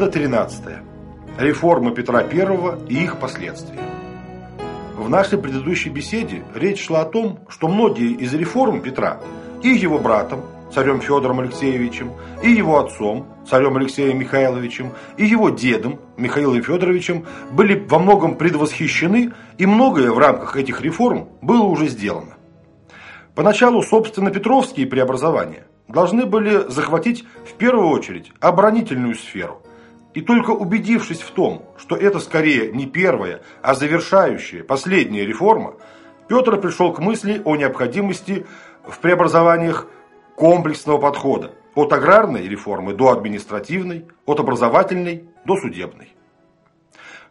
Беседа 13. Реформы Петра I и их последствия. В нашей предыдущей беседе речь шла о том, что многие из реформ Петра и его братом, царем Федором Алексеевичем, и его отцом, царем Алексеем Михайловичем, и его дедом, Михаилом Федоровичем, были во многом предвосхищены, и многое в рамках этих реформ было уже сделано. Поначалу, собственно, петровские преобразования должны были захватить в первую очередь оборонительную сферу. И только убедившись в том, что это скорее не первая, а завершающая, последняя реформа, Петр пришел к мысли о необходимости в преобразованиях комплексного подхода от аграрной реформы до административной, от образовательной до судебной.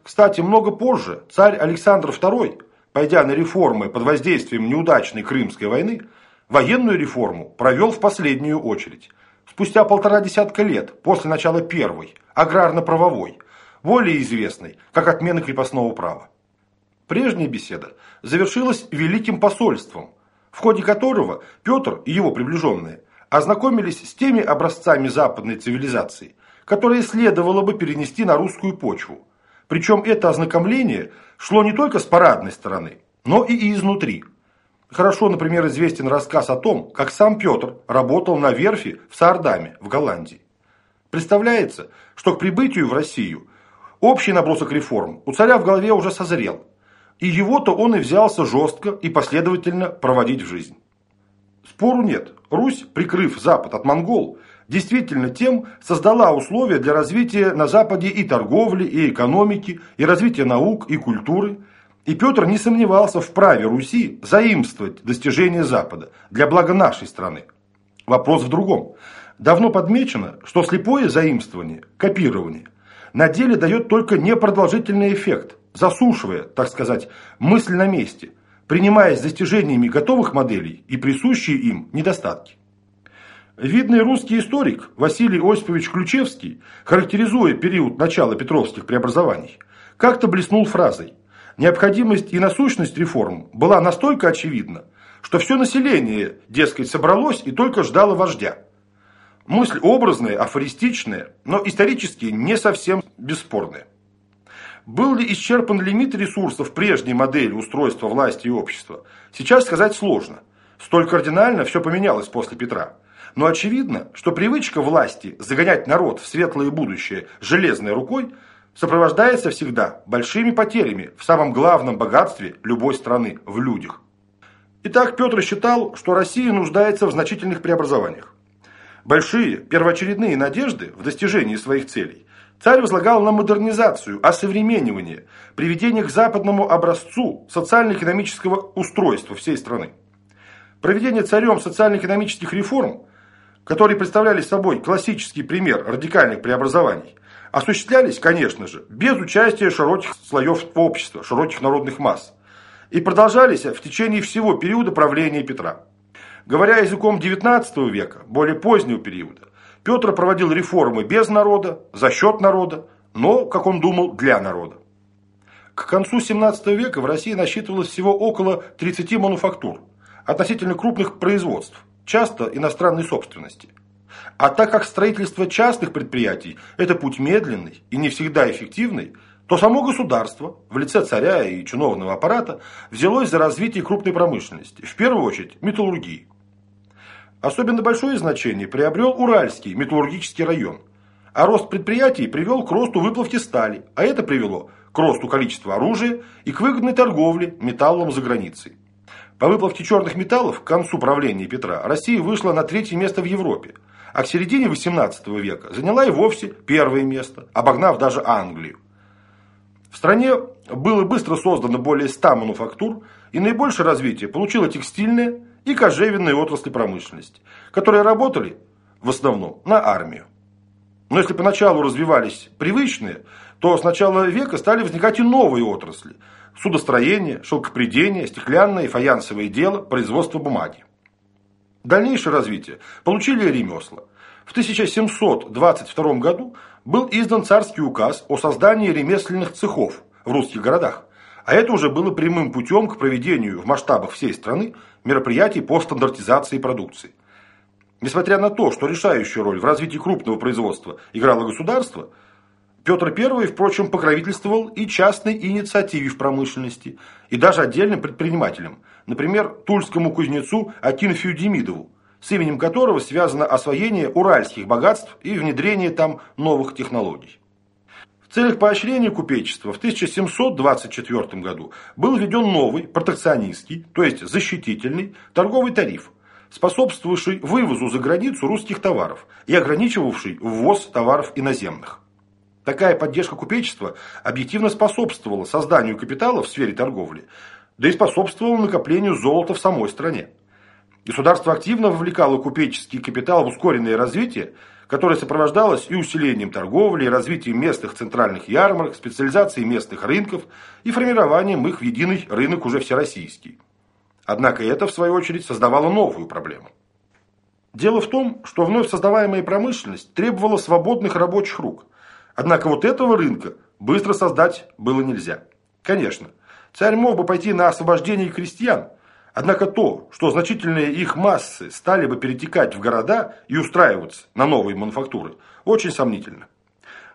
Кстати, много позже царь Александр II, пойдя на реформы под воздействием неудачной Крымской войны, Военную реформу провел в последнюю очередь. Спустя полтора десятка лет после начала первой, аграрно-правовой, более известной, как отмена крепостного права. Прежняя беседа завершилась великим посольством, в ходе которого Петр и его приближенные ознакомились с теми образцами западной цивилизации, которые следовало бы перенести на русскую почву. Причем это ознакомление шло не только с парадной стороны, но и изнутри – Хорошо, например, известен рассказ о том, как сам Петр работал на верфи в Саардаме, в Голландии. Представляется, что к прибытию в Россию общий набросок реформ у царя в голове уже созрел, и его-то он и взялся жестко и последовательно проводить в жизнь. Спору нет, Русь, прикрыв Запад от монгол, действительно тем создала условия для развития на Западе и торговли, и экономики, и развития наук, и культуры – и Петр не сомневался в праве Руси заимствовать достижения Запада для блага нашей страны. Вопрос в другом. Давно подмечено, что слепое заимствование, копирование, на деле дает только непродолжительный эффект, засушивая, так сказать, мысль на месте, принимаясь достижениями готовых моделей и присущие им недостатки. Видный русский историк Василий Осипович Ключевский, характеризуя период начала петровских преобразований, как-то блеснул фразой Необходимость и насущность реформ была настолько очевидна, что все население, дескать, собралось и только ждало вождя. Мысль образная, афористичная, но исторически не совсем бесспорная. Был ли исчерпан лимит ресурсов прежней модели устройства власти и общества, сейчас сказать сложно. Столь кардинально все поменялось после Петра. Но очевидно, что привычка власти загонять народ в светлое будущее железной рукой – сопровождается всегда большими потерями в самом главном богатстве любой страны – в людях. Итак, Петр считал, что Россия нуждается в значительных преобразованиях. Большие, первоочередные надежды в достижении своих целей царь возлагал на модернизацию, осовременивание, приведение к западному образцу социально-экономического устройства всей страны. Проведение царем социально-экономических реформ, которые представляли собой классический пример радикальных преобразований, осуществлялись, конечно же, без участия широких слоев общества, широких народных масс. И продолжались в течение всего периода правления Петра. Говоря языком XIX века, более позднего периода, Петр проводил реформы без народа, за счет народа, но, как он думал, для народа. К концу XVII века в России насчитывалось всего около 30 мануфактур, относительно крупных производств, часто иностранной собственности. А так как строительство частных предприятий – это путь медленный и не всегда эффективный, то само государство, в лице царя и чиновного аппарата, взялось за развитие крупной промышленности, в первую очередь металлургии. Особенно большое значение приобрел Уральский металлургический район, а рост предприятий привел к росту выплавки стали, а это привело к росту количества оружия и к выгодной торговле металлом за границей. По выплавке черных металлов к концу правления Петра Россия вышла на третье место в Европе – а к середине XVIII века заняла и вовсе первое место, обогнав даже Англию. В стране было быстро создано более 100 мануфактур, и наибольшее развитие получила текстильная и кожевенная отрасли промышленности, которые работали в основном на армию. Но если поначалу развивались привычные, то с начала века стали возникать и новые отрасли – судостроение, шелкопредение, стеклянное и фаянсовое дело, производство бумаги. Дальнейшее развитие получили ремесла. В 1722 году был издан царский указ о создании ремесленных цехов в русских городах, а это уже было прямым путем к проведению в масштабах всей страны мероприятий по стандартизации продукции. Несмотря на то, что решающую роль в развитии крупного производства играло государство, Петр I, впрочем, покровительствовал и частной инициативе в промышленности, и даже отдельным предпринимателям, например, тульскому кузнецу Акинфию Демидову, с именем которого связано освоение уральских богатств и внедрение там новых технологий. В целях поощрения купечества в 1724 году был введен новый протекционистский, то есть защитительный, торговый тариф, способствовавший вывозу за границу русских товаров и ограничивавший ввоз товаров иноземных. Такая поддержка купечества объективно способствовала созданию капитала в сфере торговли, да и способствовала накоплению золота в самой стране. Государство активно вовлекало купеческий капитал в ускоренное развитие, которое сопровождалось и усилением торговли, и развитием местных центральных ярмарок, специализацией местных рынков и формированием их в единый рынок уже всероссийский. Однако это, в свою очередь, создавало новую проблему. Дело в том, что вновь создаваемая промышленность требовала свободных рабочих рук – Однако вот этого рынка быстро создать было нельзя. Конечно, царь мог бы пойти на освобождение крестьян, однако то, что значительные их массы стали бы перетекать в города и устраиваться на новые мануфактуры, очень сомнительно.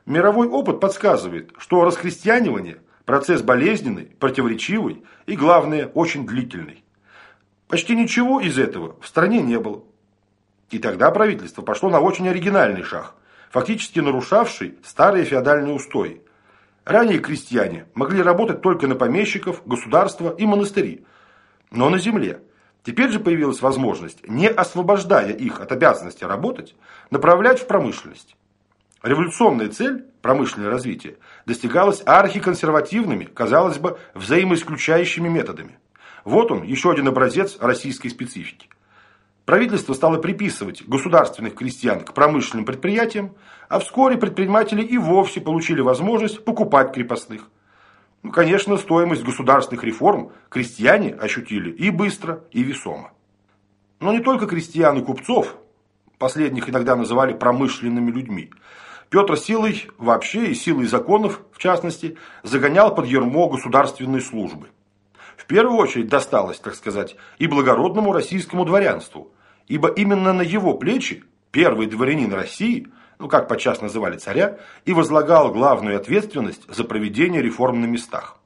Мировой опыт подсказывает, что раскрестьянивание – процесс болезненный, противоречивый и, главное, очень длительный. Почти ничего из этого в стране не было. И тогда правительство пошло на очень оригинальный шаг – фактически нарушавший старые феодальные устои. Ранее крестьяне могли работать только на помещиков, государства и монастыри, но на земле. Теперь же появилась возможность, не освобождая их от обязанности работать, направлять в промышленность. Революционная цель, промышленное развитие, достигалась архиконсервативными, казалось бы, взаимоисключающими методами. Вот он, еще один образец российской специфики. Правительство стало приписывать государственных крестьян к промышленным предприятиям, а вскоре предприниматели и вовсе получили возможность покупать крепостных. Ну, конечно, стоимость государственных реформ крестьяне ощутили и быстро, и весомо. Но не только крестьян и купцов, последних иногда называли промышленными людьми, Петр силой вообще и силой законов, в частности, загонял под ермо государственной службы. В первую очередь досталось, так сказать, и благородному российскому дворянству, ибо именно на его плечи первый дворянин России, ну как подчас называли царя, и возлагал главную ответственность за проведение реформ на местах.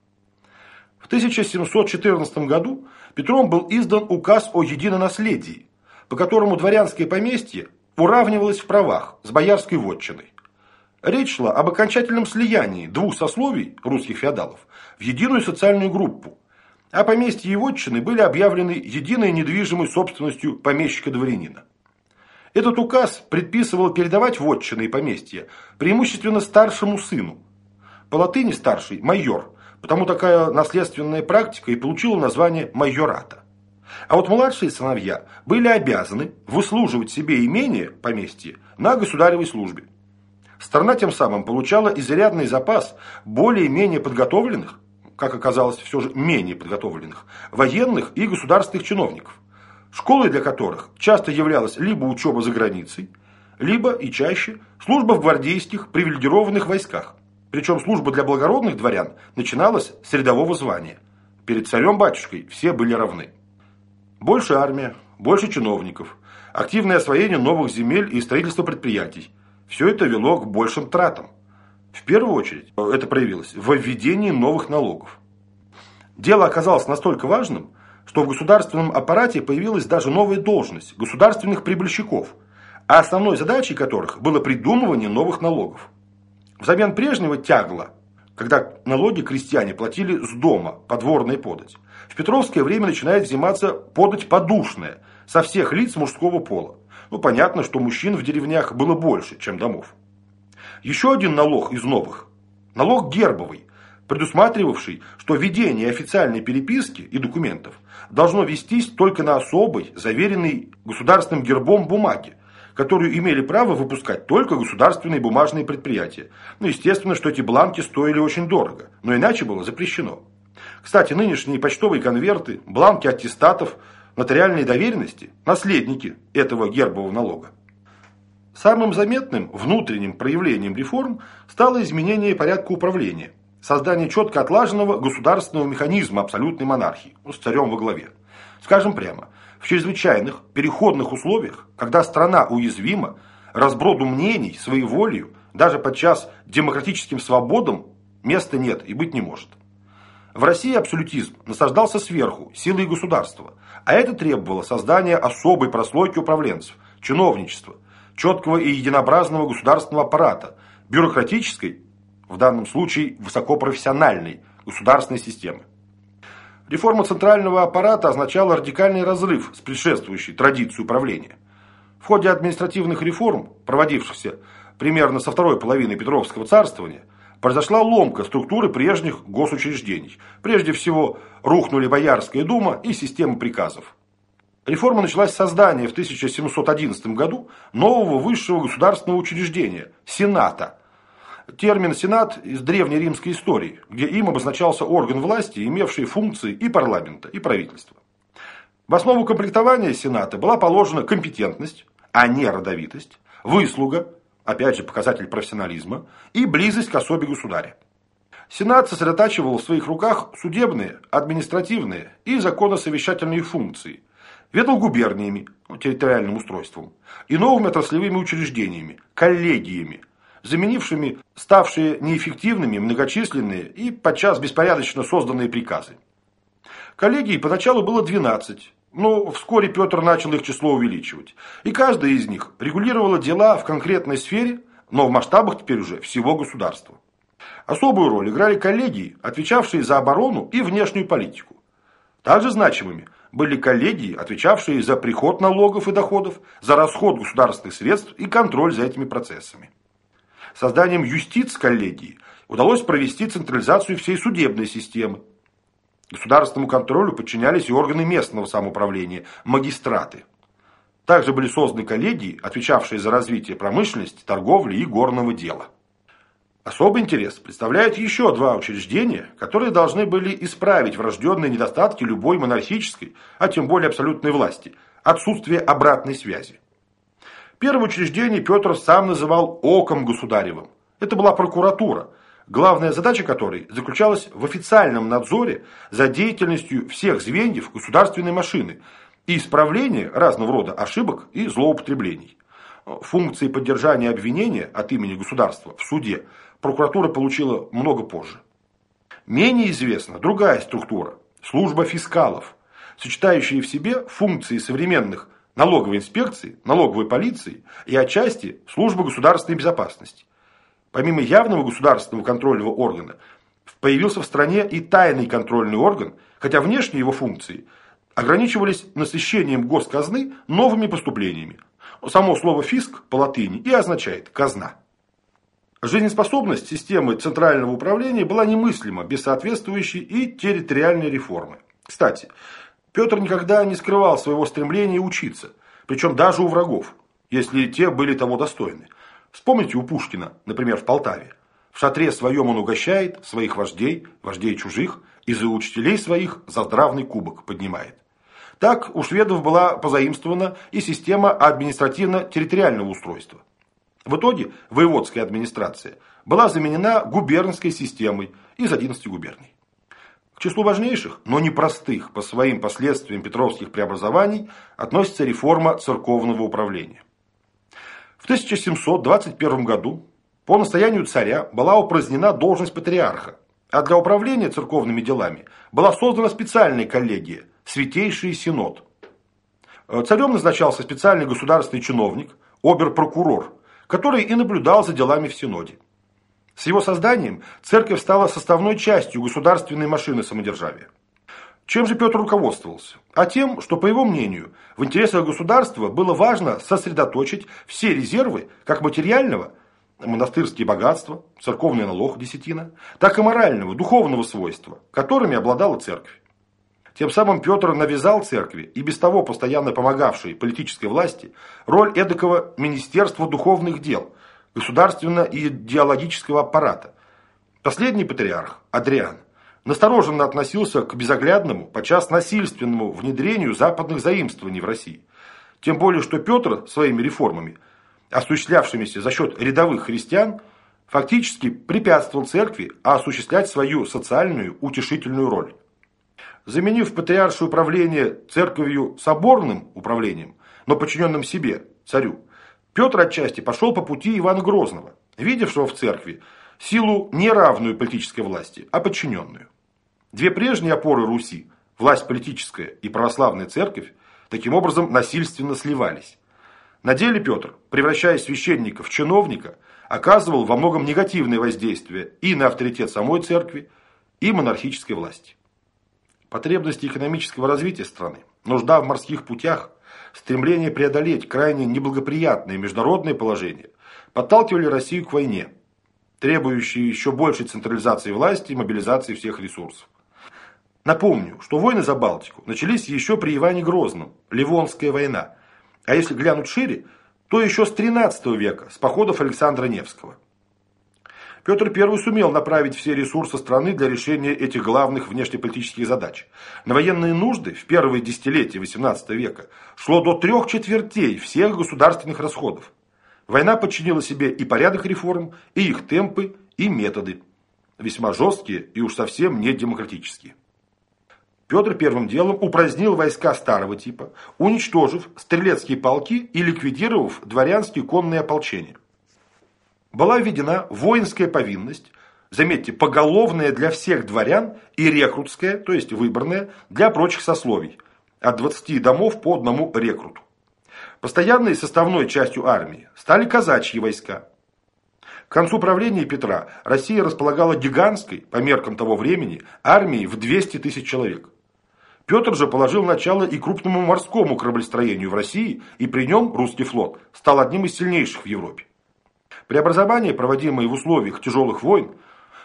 В 1714 году Петром был издан указ о единонаследии, по которому дворянское поместье уравнивалось в правах с боярской вотчиной. Речь шла об окончательном слиянии двух сословий русских феодалов в единую социальную группу, а поместья и вотчины были объявлены единой недвижимой собственностью помещика-дворянина. Этот указ предписывал передавать вотчины и поместья преимущественно старшему сыну. По латыни старший – майор, потому такая наследственная практика и получила название майората. А вот младшие сыновья были обязаны выслуживать себе имение, поместье, на государевой службе. Страна тем самым получала изрядный запас более-менее подготовленных как оказалось, все же менее подготовленных, военных и государственных чиновников, школой для которых часто являлась либо учеба за границей, либо и чаще служба в гвардейских привилегированных войсках. Причем служба для благородных дворян начиналась с рядового звания. Перед царем-батюшкой все были равны. Больше армия, больше чиновников, активное освоение новых земель и строительство предприятий. Все это вело к большим тратам. В первую очередь это проявилось в введении новых налогов. Дело оказалось настолько важным, что в государственном аппарате появилась даже новая должность – государственных прибыльщиков, а основной задачей которых было придумывание новых налогов. Взамен прежнего тягла, когда налоги крестьяне платили с дома, подворная подать, в Петровское время начинает взиматься подать подушная со всех лиц мужского пола. Ну, понятно, что мужчин в деревнях было больше, чем домов. Еще один налог из новых – налог гербовый, предусматривавший, что ведение официальной переписки и документов должно вестись только на особой, заверенной государственным гербом бумаге, которую имели право выпускать только государственные бумажные предприятия. Ну, естественно, что эти бланки стоили очень дорого, но иначе было запрещено. Кстати, нынешние почтовые конверты, бланки аттестатов, нотариальные доверенности – наследники этого гербового налога. Самым заметным внутренним проявлением реформ стало изменение порядка управления, создание четко отлаженного государственного механизма абсолютной монархии, с царем во главе. Скажем прямо, в чрезвычайных, переходных условиях, когда страна уязвима, разброду мнений, своей волею, даже подчас демократическим свободам места нет и быть не может. В России абсолютизм насаждался сверху, силой государства, а это требовало создания особой прослойки управленцев, чиновничества, четкого и единообразного государственного аппарата, бюрократической, в данном случае высокопрофессиональной государственной системы. Реформа центрального аппарата означала радикальный разрыв с предшествующей традицией управления. В ходе административных реформ, проводившихся примерно со второй половины Петровского царствования, произошла ломка структуры прежних госучреждений. Прежде всего, рухнули Боярская дума и система приказов. Реформа началась с создания в 1711 году нового высшего государственного учреждения – Сената. Термин «Сенат» из древней римской истории, где им обозначался орган власти, имевший функции и парламента, и правительства. В основу комплектования Сената была положена компетентность, а не родовитость, выслуга, опять же показатель профессионализма, и близость к особе государя. Сенат сосредотачивал в своих руках судебные, административные и законосовещательные функции, ведал губерниями, территориальным устройством, и новыми отраслевыми учреждениями, коллегиями, заменившими ставшие неэффективными многочисленные и подчас беспорядочно созданные приказы. Коллегий поначалу было 12, но вскоре Петр начал их число увеличивать. И каждая из них регулировала дела в конкретной сфере, но в масштабах теперь уже всего государства. Особую роль играли коллегии, отвечавшие за оборону и внешнюю политику. Также значимыми были коллегии, отвечавшие за приход налогов и доходов, за расход государственных средств и контроль за этими процессами. Созданием юстиц коллегии удалось провести централизацию всей судебной системы, Государственному контролю подчинялись и органы местного самоуправления, магистраты. Также были созданы коллегии, отвечавшие за развитие промышленности, торговли и горного дела. Особый интерес представляют еще два учреждения, которые должны были исправить врожденные недостатки любой монархической, а тем более абсолютной власти – отсутствие обратной связи. Первое учреждение Петр сам называл «оком государевым». Это была прокуратура, главная задача которой заключалась в официальном надзоре за деятельностью всех звеньев государственной машины и исправлении разного рода ошибок и злоупотреблений. Функции поддержания обвинения от имени государства в суде прокуратура получила много позже. Менее известна другая структура – служба фискалов, сочетающая в себе функции современных налоговой инспекции, налоговой полиции и отчасти службы государственной безопасности. Помимо явного государственного контрольного органа, появился в стране и тайный контрольный орган, хотя внешние его функции ограничивались насыщением госказны новыми поступлениями. Само слово «фиск» по латыни и означает «казна». Жизнеспособность системы центрального управления была немыслима без соответствующей и территориальной реформы. Кстати, Петр никогда не скрывал своего стремления учиться, причем даже у врагов, если те были того достойны. Вспомните у Пушкина, например, в Полтаве. В шатре своем он угощает своих вождей, вождей чужих, и за учителей своих за здравный кубок поднимает. Так у шведов была позаимствована и система административно-территориального устройства. В итоге воеводская администрация была заменена губернской системой из 11 губерний. К числу важнейших, но непростых по своим последствиям петровских преобразований относится реформа церковного управления. В 1721 году по настоянию царя была упразднена должность патриарха, а для управления церковными делами была создана специальная коллегия – Святейший Синод. Э, царем назначался специальный государственный чиновник, обер-прокурор, который и наблюдал за делами в Синоде. С его созданием церковь стала составной частью государственной машины самодержавия. Чем же Петр руководствовался? А тем, что, по его мнению, в интересах государства было важно сосредоточить все резервы как материального, монастырские богатства, церковный налог, десятина, так и морального, духовного свойства, которыми обладала церковь. Тем самым Петр навязал церкви, и без того постоянно помогавшей политической власти, роль эдакого Министерства духовных дел, государственно-идеологического аппарата. Последний патриарх, Адриан, настороженно относился к безоглядному, подчас насильственному внедрению западных заимствований в России. Тем более, что Петр своими реформами, осуществлявшимися за счет рядовых христиан, фактически препятствовал церкви осуществлять свою социальную утешительную роль. Заменив патриаршее управление церковью соборным управлением, но подчиненным себе, царю, Петр отчасти пошел по пути Ивана Грозного, видевшего в церкви силу неравную политической власти, а подчиненную. Две прежние опоры Руси, власть политическая и православная церковь, таким образом насильственно сливались. На деле Петр, превращая священника в чиновника, оказывал во многом негативное воздействие и на авторитет самой церкви, и монархической власти. Потребности экономического развития страны, нужда в морских путях, стремление преодолеть крайне неблагоприятное международное положение подталкивали Россию к войне, требующей еще большей централизации власти и мобилизации всех ресурсов. Напомню, что войны за Балтику начались еще при Иване Грозном, Ливонская война, а если глянуть шире, то еще с XIII века, с походов Александра Невского. Петр I сумел направить все ресурсы страны для решения этих главных внешнеполитических задач. На военные нужды в первые десятилетия XVIII века шло до трех четвертей всех государственных расходов. Война подчинила себе и порядок реформ, и их темпы, и методы. Весьма жесткие и уж совсем не демократические. Петр первым делом упразднил войска старого типа, уничтожив стрелецкие полки и ликвидировав дворянские конные ополчения была введена воинская повинность, заметьте, поголовная для всех дворян и рекрутская, то есть выборная, для прочих сословий, от 20 домов по одному рекруту. Постоянной составной частью армии стали казачьи войска. К концу правления Петра Россия располагала гигантской, по меркам того времени, армией в 200 тысяч человек. Петр же положил начало и крупному морскому кораблестроению в России, и при нем русский флот стал одним из сильнейших в Европе. Преобразования, проводимые в условиях тяжелых войн,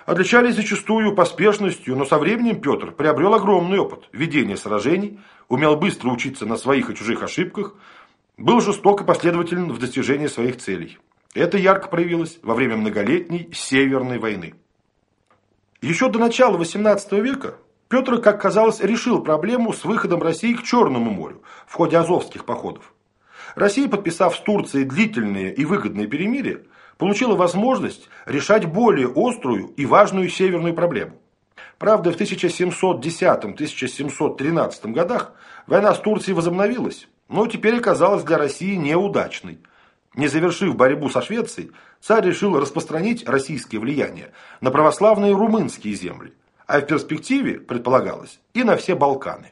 отличались зачастую поспешностью, но со временем Петр приобрел огромный опыт ведения сражений, умел быстро учиться на своих и чужих ошибках, был жесток и последователен в достижении своих целей. Это ярко проявилось во время многолетней Северной войны. Еще до начала XVIII века Петр, как казалось, решил проблему с выходом России к Черному морю в ходе азовских походов. Россия, подписав с Турцией длительные и выгодные перемирия, получила возможность решать более острую и важную северную проблему. Правда, в 1710-1713 годах война с Турцией возобновилась, но теперь оказалась для России неудачной. Не завершив борьбу со Швецией, царь решил распространить российское влияние на православные румынские земли, а в перспективе, предполагалось, и на все Балканы.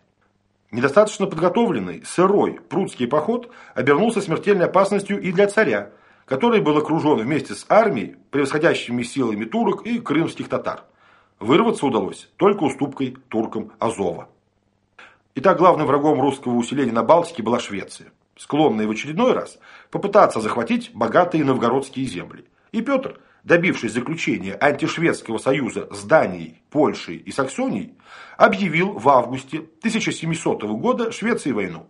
Недостаточно подготовленный, сырой прудский поход обернулся смертельной опасностью и для царя, который был окружен вместе с армией, превосходящими силами турок и крымских татар. Вырваться удалось только уступкой туркам Азова. Итак, главным врагом русского усиления на Балтике была Швеция, склонная в очередной раз попытаться захватить богатые новгородские земли. И Петр, добившись заключения антишведского союза с Данией, Польшей и Саксонией, объявил в августе 1700 года Швеции войну.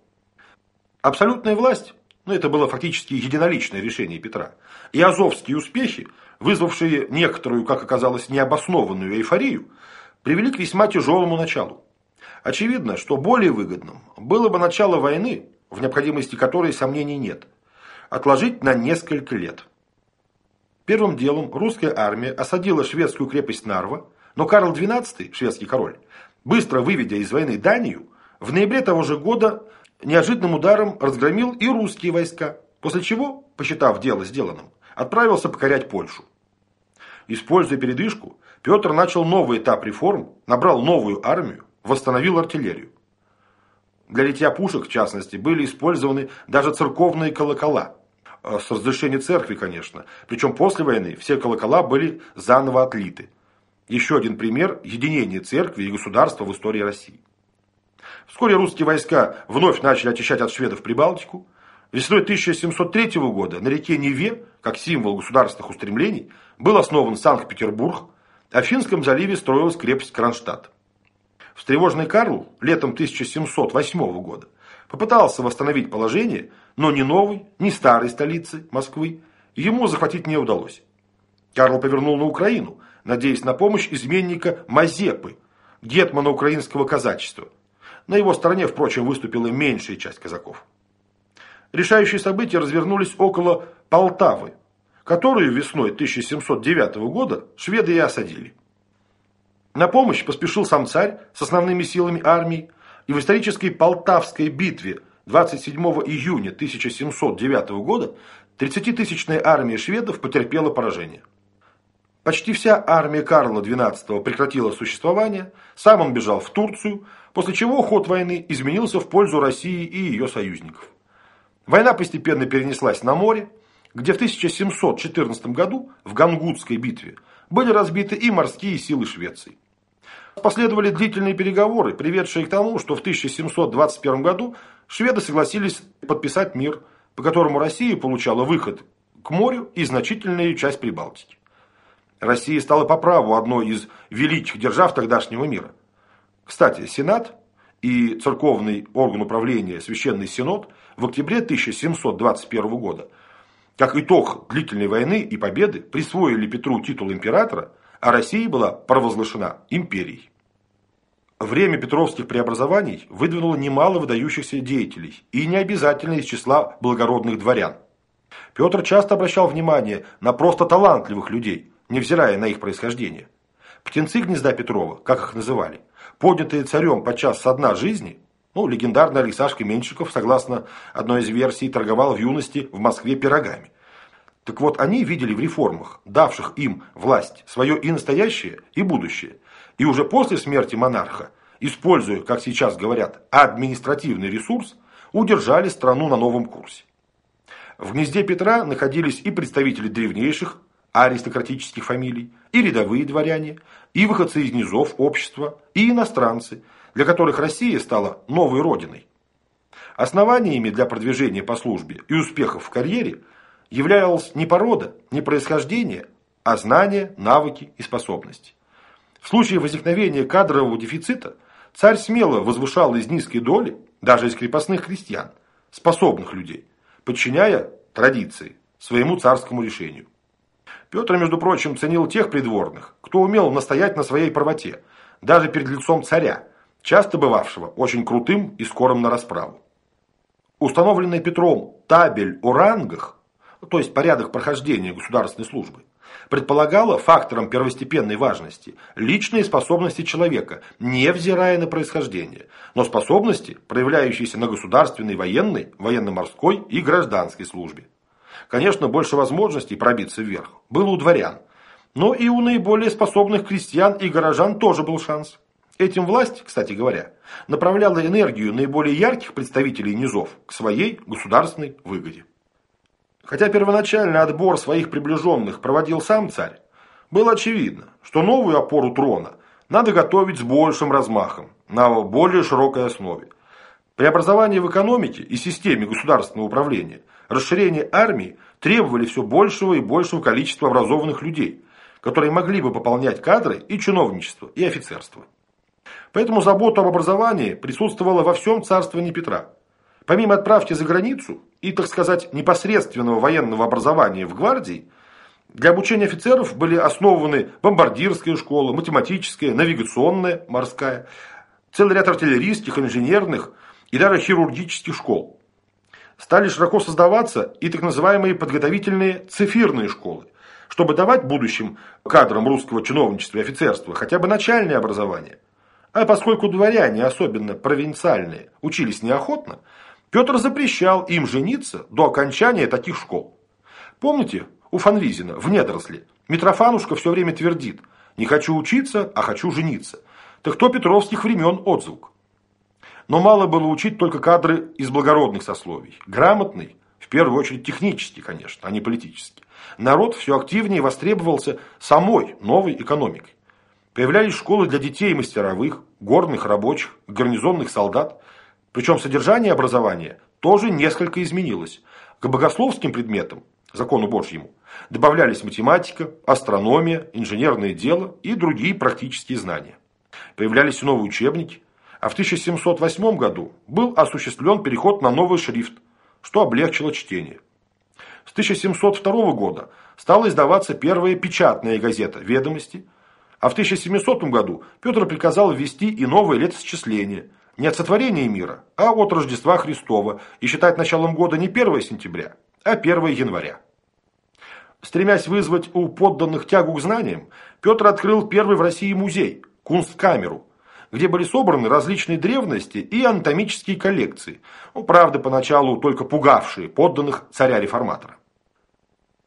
Абсолютная власть но это было фактически единоличное решение Петра, и азовские успехи, вызвавшие некоторую, как оказалось, необоснованную эйфорию, привели к весьма тяжелому началу. Очевидно, что более выгодным было бы начало войны, в необходимости которой сомнений нет, отложить на несколько лет. Первым делом русская армия осадила шведскую крепость Нарва, но Карл XII, шведский король, быстро выведя из войны Данию, в ноябре того же года неожиданным ударом разгромил и русские войска, после чего, посчитав дело сделанным, отправился покорять Польшу. Используя передышку, Петр начал новый этап реформ, набрал новую армию, восстановил артиллерию. Для литья пушек, в частности, были использованы даже церковные колокола. Э, с разрешения церкви, конечно. Причем после войны все колокола были заново отлиты. Еще один пример единения церкви и государства в истории России. Вскоре русские войска вновь начали очищать от шведов Прибалтику. Весной 1703 года на реке Неве, как символ государственных устремлений, был основан Санкт-Петербург, а в Финском заливе строилась крепость Кронштадт. Встревоженный Карл летом 1708 года попытался восстановить положение, но ни новой, ни старой столицы Москвы ему захватить не удалось. Карл повернул на Украину, надеясь на помощь изменника Мазепы, гетмана украинского казачества – на его стороне, впрочем, выступила меньшая часть казаков. Решающие события развернулись около Полтавы, которую весной 1709 года шведы и осадили. На помощь поспешил сам царь с основными силами армии, и в исторической Полтавской битве 27 июня 1709 года 30-тысячная армия шведов потерпела поражение. Почти вся армия Карла XII прекратила существование, сам он бежал в Турцию, после чего ход войны изменился в пользу России и ее союзников. Война постепенно перенеслась на море, где в 1714 году в Гангутской битве были разбиты и морские силы Швеции. Последовали длительные переговоры, приведшие к тому, что в 1721 году шведы согласились подписать мир, по которому Россия получала выход к морю и значительную часть Прибалтики. Россия стала по праву одной из великих держав тогдашнего мира. Кстати, Сенат и церковный орган управления Священный Синод в октябре 1721 года, как итог длительной войны и победы, присвоили Петру титул императора, а Россия была провозглашена империей. Время петровских преобразований выдвинуло немало выдающихся деятелей и не обязательно из числа благородных дворян. Петр часто обращал внимание на просто талантливых людей, невзирая на их происхождение. Птенцы гнезда Петрова, как их называли, поднятые царем подчас со дна жизни, ну, легендарный Алексашка Меньшиков, согласно одной из версий, торговал в юности в Москве пирогами. Так вот, они видели в реформах, давших им власть, свое и настоящее, и будущее. И уже после смерти монарха, используя, как сейчас говорят, административный ресурс, удержали страну на новом курсе. В гнезде Петра находились и представители древнейших аристократических фамилий, и рядовые дворяне, и выходцы из низов общества, и иностранцы, для которых Россия стала новой родиной. Основаниями для продвижения по службе и успехов в карьере являлась не порода, не происхождение, а знания, навыки и способности. В случае возникновения кадрового дефицита царь смело возвышал из низкой доли, даже из крепостных крестьян, способных людей, подчиняя традиции своему царскому решению. Петр, между прочим, ценил тех придворных, кто умел настоять на своей правоте, даже перед лицом царя, часто бывавшего очень крутым и скорым на расправу. Установленный Петром табель о рангах, то есть порядок прохождения государственной службы, предполагала фактором первостепенной важности личные способности человека, невзирая на происхождение, но способности, проявляющиеся на государственной, военной, военно-морской и гражданской службе. Конечно, больше возможностей пробиться вверх было у дворян, но и у наиболее способных крестьян и горожан тоже был шанс. Этим власть, кстати говоря, направляла энергию наиболее ярких представителей низов к своей государственной выгоде. Хотя первоначально отбор своих приближенных проводил сам царь, было очевидно, что новую опору трона надо готовить с большим размахом, на более широкой основе. Преобразование в экономике и системе государственного управления расширение армии требовали все большего и большего количества образованных людей, которые могли бы пополнять кадры и чиновничество, и офицерство. Поэтому забота об образовании присутствовала во всем царствовании Петра. Помимо отправки за границу и, так сказать, непосредственного военного образования в гвардии, для обучения офицеров были основаны бомбардирская школа, математическая, навигационная, морская, целый ряд артиллерийских, инженерных и даже хирургических школ стали широко создаваться и так называемые подготовительные цифирные школы, чтобы давать будущим кадрам русского чиновничества и офицерства хотя бы начальное образование. А поскольку дворяне, особенно провинциальные, учились неохотно, Петр запрещал им жениться до окончания таких школ. Помните, у Фанвизина в недоросле Митрофанушка все время твердит «не хочу учиться, а хочу жениться». Так кто Петровских времен отзвук? Но мало было учить только кадры из благородных сословий. Грамотный, в первую очередь технически, конечно, а не политически. Народ все активнее востребовался самой новой экономикой. Появлялись школы для детей мастеровых, горных рабочих, гарнизонных солдат. Причем содержание образования тоже несколько изменилось. К богословским предметам, закону Божьему, добавлялись математика, астрономия, инженерное дело и другие практические знания. Появлялись новые учебники, а в 1708 году был осуществлен переход на новый шрифт, что облегчило чтение. С 1702 года стала издаваться первая печатная газета «Ведомости», а в 1700 году Петр приказал ввести и новое летосчисление, не от сотворения мира, а от Рождества Христова, и считать началом года не 1 сентября, а 1 января. Стремясь вызвать у подданных тягу к знаниям, Петр открыл первый в России музей – Кунсткамеру, где были собраны различные древности и анатомические коллекции, ну, правда, поначалу только пугавшие подданных царя-реформатора.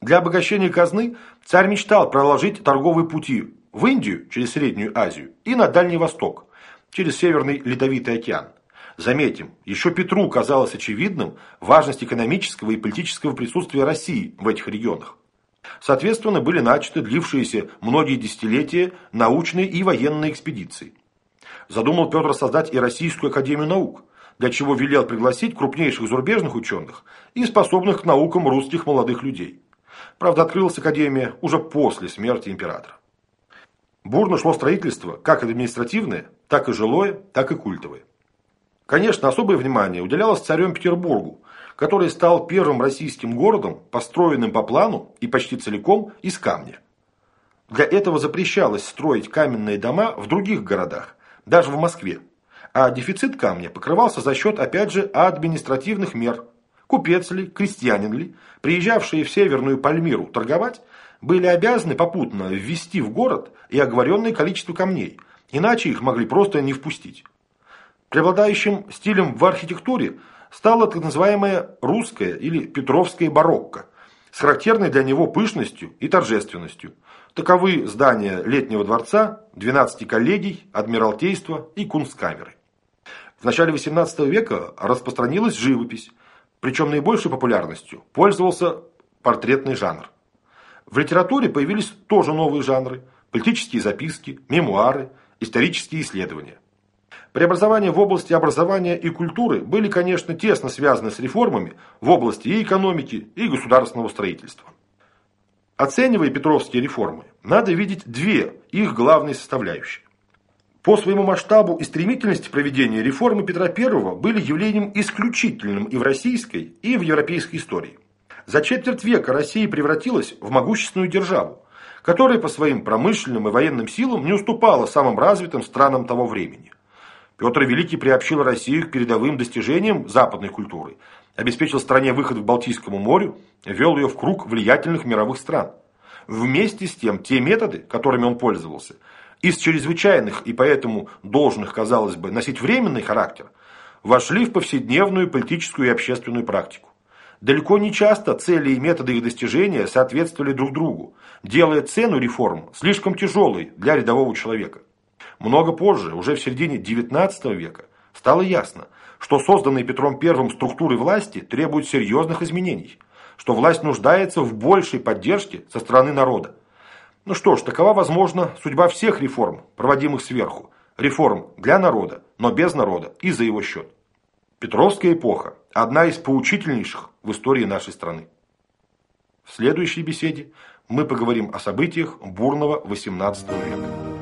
Для обогащения казны царь мечтал проложить торговые пути в Индию через Среднюю Азию и на Дальний Восток через Северный Ледовитый океан. Заметим, еще Петру казалось очевидным важность экономического и политического присутствия России в этих регионах. Соответственно, были начаты длившиеся многие десятилетия научные и военные экспедиции. Задумал Петр создать и Российскую Академию Наук, для чего велел пригласить крупнейших зарубежных ученых и способных к наукам русских молодых людей. Правда, открылась Академия уже после смерти императора. Бурно шло строительство, как административное, так и жилое, так и культовое. Конечно, особое внимание уделялось царем Петербургу, который стал первым российским городом, построенным по плану и почти целиком из камня. Для этого запрещалось строить каменные дома в других городах, даже в Москве. А дефицит камня покрывался за счет, опять же, административных мер. Купец ли, крестьянин ли, приезжавшие в Северную Пальмиру торговать, были обязаны попутно ввести в город и оговоренное количество камней, иначе их могли просто не впустить. Преобладающим стилем в архитектуре стало так называемое русское или петровское барокко, с характерной для него пышностью и торжественностью. Таковы здания летнего дворца, 12 коллегий, адмиралтейства и кунсткамеры. В начале XVIII века распространилась живопись, причем наибольшей популярностью пользовался портретный жанр. В литературе появились тоже новые жанры – политические записки, мемуары, исторические исследования. Преобразования в области образования и культуры были, конечно, тесно связаны с реформами в области и экономики, и государственного строительства. Оценивая петровские реформы, надо видеть две их главные составляющие. По своему масштабу и стремительности проведения реформы Петра I были явлением исключительным и в российской, и в европейской истории. За четверть века Россия превратилась в могущественную державу, которая по своим промышленным и военным силам не уступала самым развитым странам того времени – Петр Великий приобщил Россию к передовым достижениям западной культуры, обеспечил стране выход к Балтийскому морю, ввел ее в круг влиятельных мировых стран. Вместе с тем, те методы, которыми он пользовался, из чрезвычайных и поэтому должных, казалось бы, носить временный характер, вошли в повседневную политическую и общественную практику. Далеко не часто цели и методы их достижения соответствовали друг другу, делая цену реформ слишком тяжелой для рядового человека. Много позже, уже в середине XIX века, стало ясно, что созданные Петром I структуры власти требуют серьезных изменений, что власть нуждается в большей поддержке со стороны народа. Ну что ж, такова, возможно, судьба всех реформ, проводимых сверху. Реформ для народа, но без народа и за его счет. Петровская эпоха – одна из поучительнейших в истории нашей страны. В следующей беседе мы поговорим о событиях бурного XVIII века.